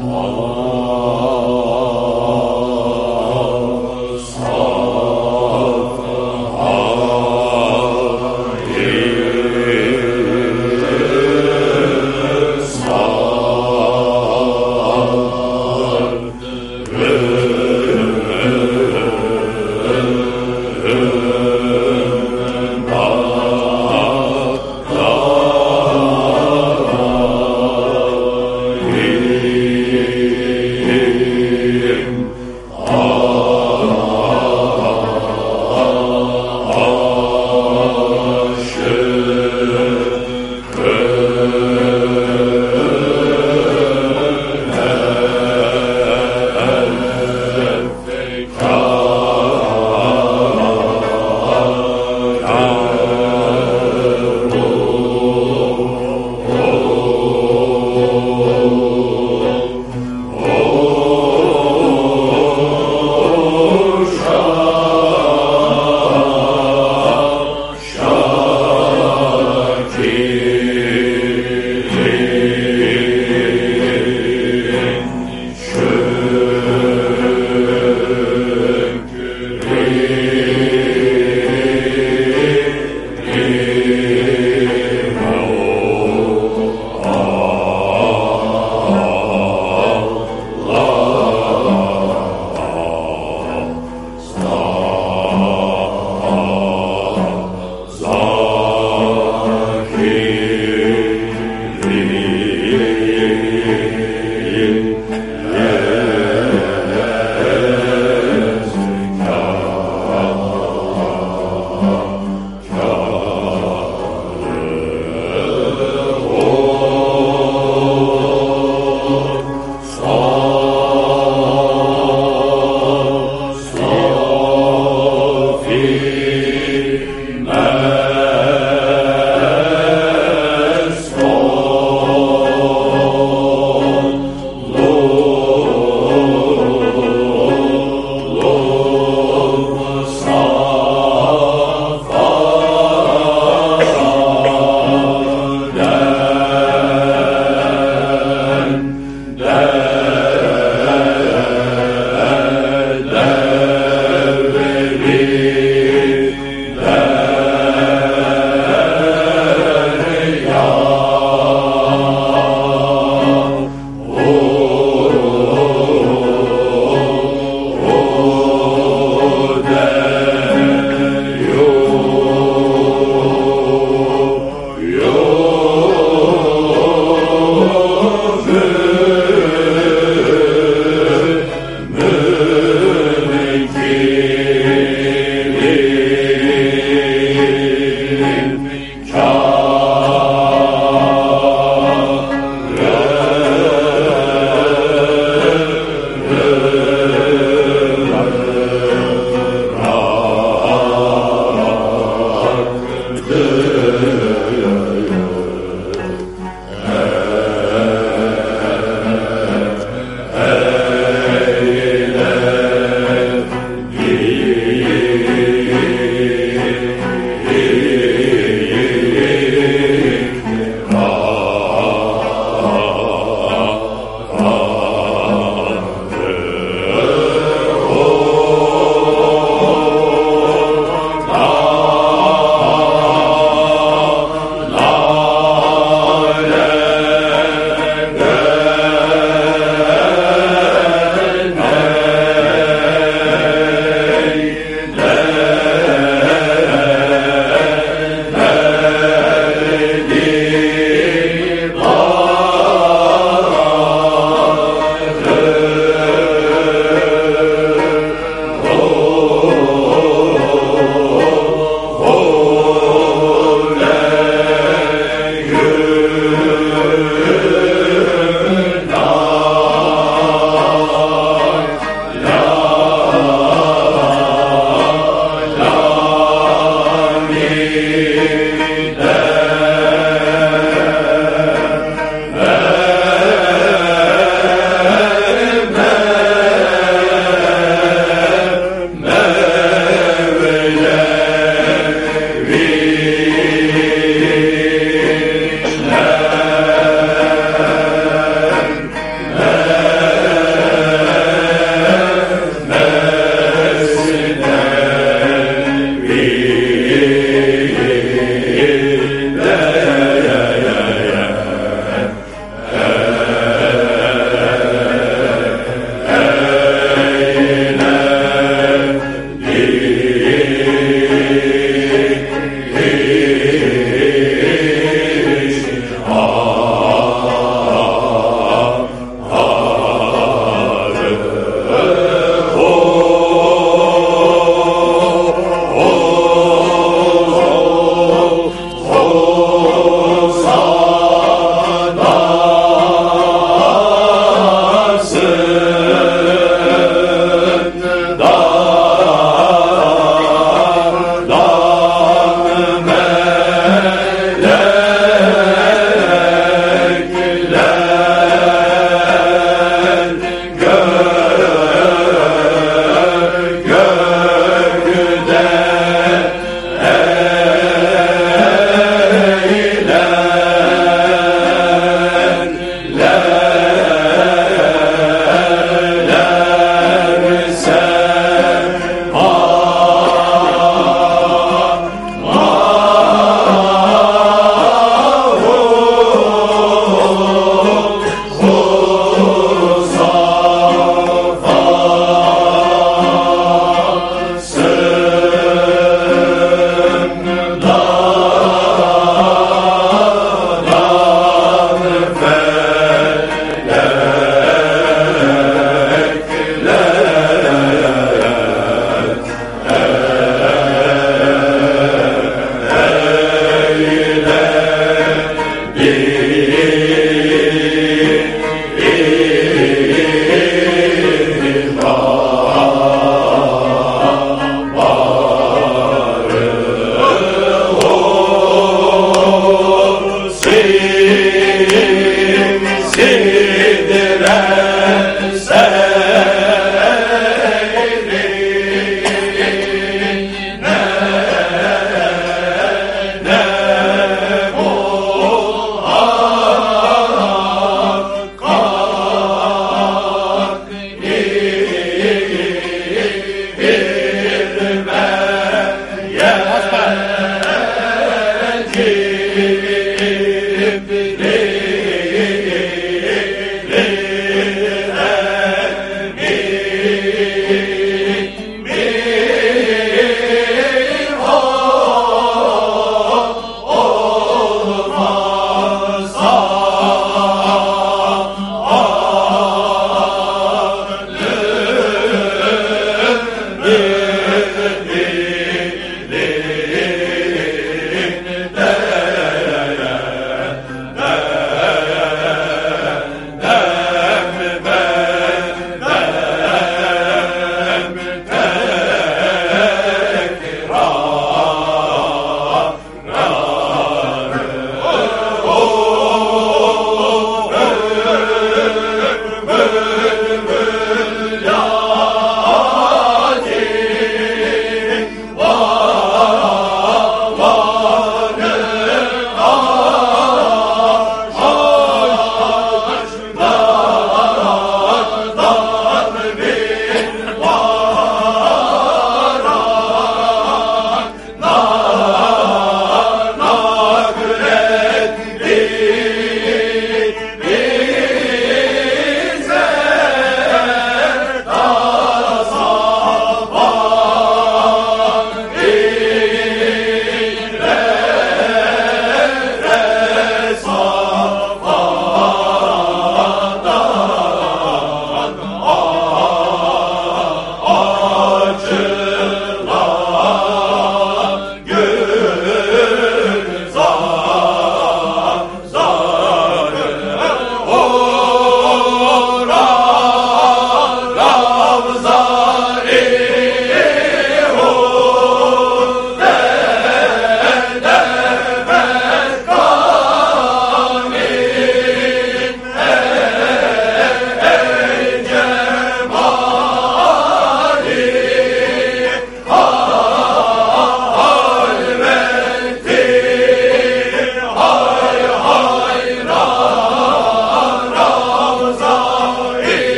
Amen. Amen.